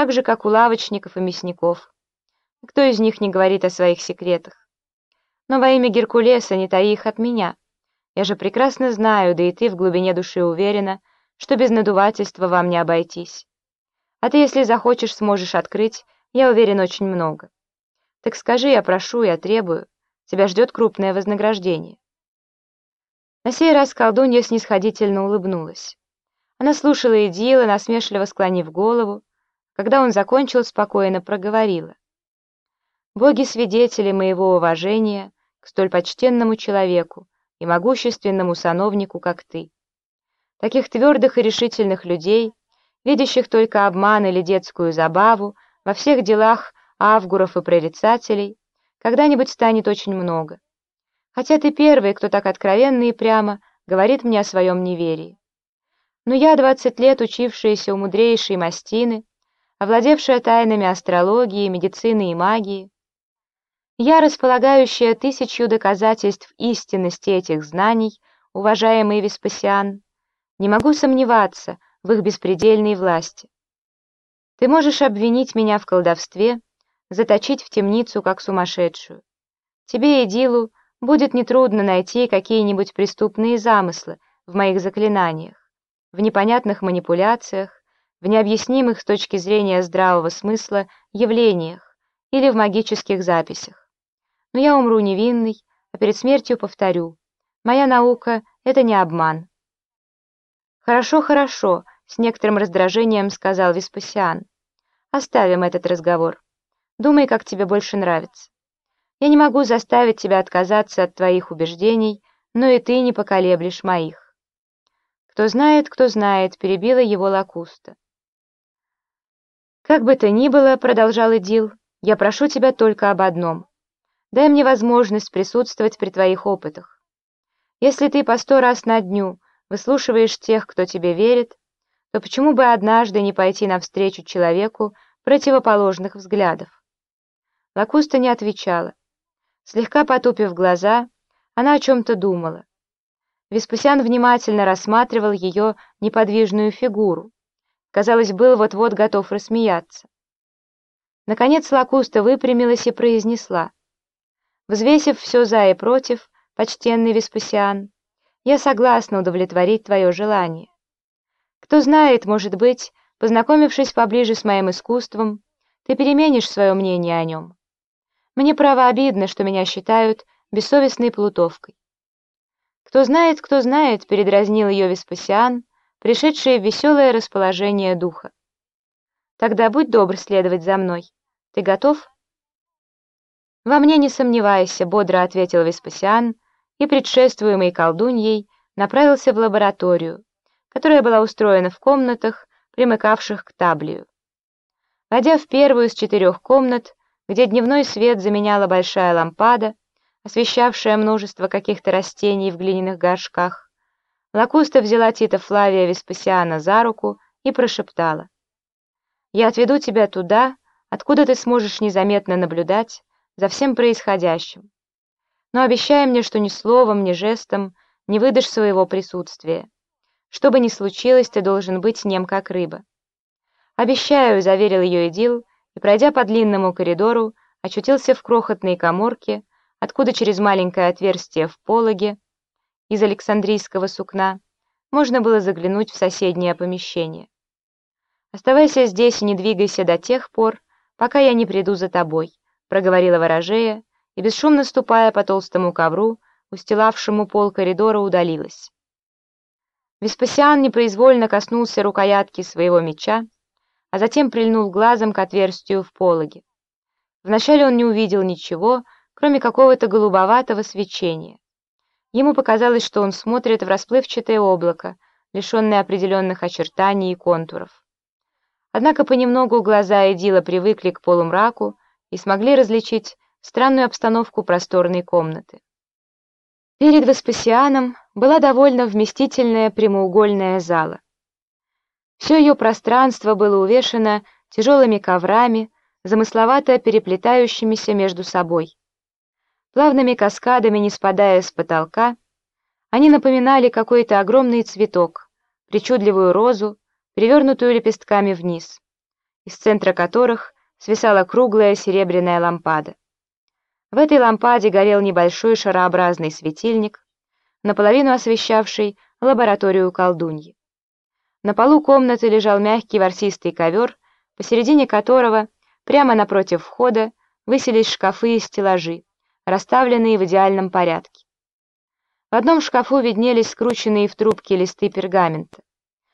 так же, как у лавочников и мясников. Кто из них не говорит о своих секретах? Но во имя Геркулеса не таи их от меня. Я же прекрасно знаю, да и ты в глубине души уверена, что без надувательства вам не обойтись. А ты, если захочешь, сможешь открыть, я уверен, очень много. Так скажи, я прошу, я требую. Тебя ждет крупное вознаграждение. На сей раз колдунья снисходительно улыбнулась. Она слушала Эдила, насмешливо склонив голову. Когда он закончил, спокойно проговорила. «Боги-свидетели моего уважения к столь почтенному человеку и могущественному сановнику, как ты. Таких твердых и решительных людей, видящих только обман или детскую забаву во всех делах авгуров и прорицателей, когда-нибудь станет очень много. Хотя ты первый, кто так откровенно и прямо говорит мне о своем неверии. Но я, двадцать лет учившаяся у мудрейшей мастины, овладевшая тайнами астрологии, медицины и магии, я, располагающая тысячью доказательств истинности этих знаний, уважаемый Веспасиан, не могу сомневаться в их беспредельной власти. Ты можешь обвинить меня в колдовстве, заточить в темницу, как сумасшедшую. Тебе, Эдилу, будет нетрудно найти какие-нибудь преступные замыслы в моих заклинаниях, в непонятных манипуляциях, в необъяснимых с точки зрения здравого смысла явлениях или в магических записях. Но я умру невинный, а перед смертью повторю. Моя наука — это не обман. «Хорошо, хорошо», — с некоторым раздражением сказал Веспасиан. «Оставим этот разговор. Думай, как тебе больше нравится. Я не могу заставить тебя отказаться от твоих убеждений, но и ты не поколеблешь моих». «Кто знает, кто знает», — перебила его Лакуста. «Как бы то ни было», — продолжал Идил, — «я прошу тебя только об одном. Дай мне возможность присутствовать при твоих опытах. Если ты по сто раз на дню выслушиваешь тех, кто тебе верит, то почему бы однажды не пойти навстречу человеку противоположных взглядов? Лакуста не отвечала. Слегка потупив глаза, она о чем-то думала. Веспасиан внимательно рассматривал ее неподвижную фигуру. Казалось, был вот-вот готов рассмеяться. Наконец Лакуста выпрямилась и произнесла. Взвесив все за и против, почтенный Веспасиан, я согласна удовлетворить твое желание. Кто знает, может быть, познакомившись поближе с моим искусством, ты переменишь свое мнение о нем. Мне право обидно, что меня считают бессовестной плутовкой. Кто знает, кто знает, передразнил ее Веспасиан, пришедший в веселое расположение духа. Тогда будь добр следовать за мной. Ты готов? Во мне не сомневайся, бодро ответил Веспасиан, и, предшествуемый колдуньей, направился в лабораторию, которая была устроена в комнатах, примыкавших к таблию. Войдя в первую из четырех комнат, где дневной свет заменяла большая лампада, освещавшая множество каких-то растений в глиняных горшках, Лакуста взяла Тита Флавия Веспасиана за руку и прошептала. «Я отведу тебя туда, откуда ты сможешь незаметно наблюдать за всем происходящим но обещай мне, что ни словом, ни жестом не выдашь своего присутствия. Что бы ни случилось, ты должен быть нем, как рыба. «Обещаю», — заверил ее Эдил, и, пройдя по длинному коридору, очутился в крохотной коморке, откуда через маленькое отверстие в пологе из александрийского сукна можно было заглянуть в соседнее помещение. «Оставайся здесь и не двигайся до тех пор, пока я не приду за тобой», — проговорила ворожея, и, бесшумно ступая по толстому ковру, устилавшему пол коридора, удалилась. Веспасиан непроизвольно коснулся рукоятки своего меча, а затем прильнул глазом к отверстию в пологе. Вначале он не увидел ничего, кроме какого-то голубоватого свечения. Ему показалось, что он смотрит в расплывчатое облако, лишенное определенных очертаний и контуров. Однако понемногу глаза Эдила привыкли к полумраку и смогли различить странную обстановку просторной комнаты. Перед Веспасианом была довольно вместительная прямоугольная зала. Все ее пространство было увешано тяжелыми коврами, замысловато переплетающимися между собой. Плавными каскадами, не спадая с потолка, они напоминали какой-то огромный цветок, причудливую розу, перевернутую лепестками вниз. из центра которых свисала круглая серебряная лампада. В этой лампаде горел небольшой шарообразный светильник, наполовину освещавший лабораторию колдуньи. На полу комнаты лежал мягкий ворсистый ковер, посередине которого, прямо напротив входа, высились шкафы и стеллажи, расставленные в идеальном порядке. В одном шкафу виднелись скрученные в трубки листы пергамента.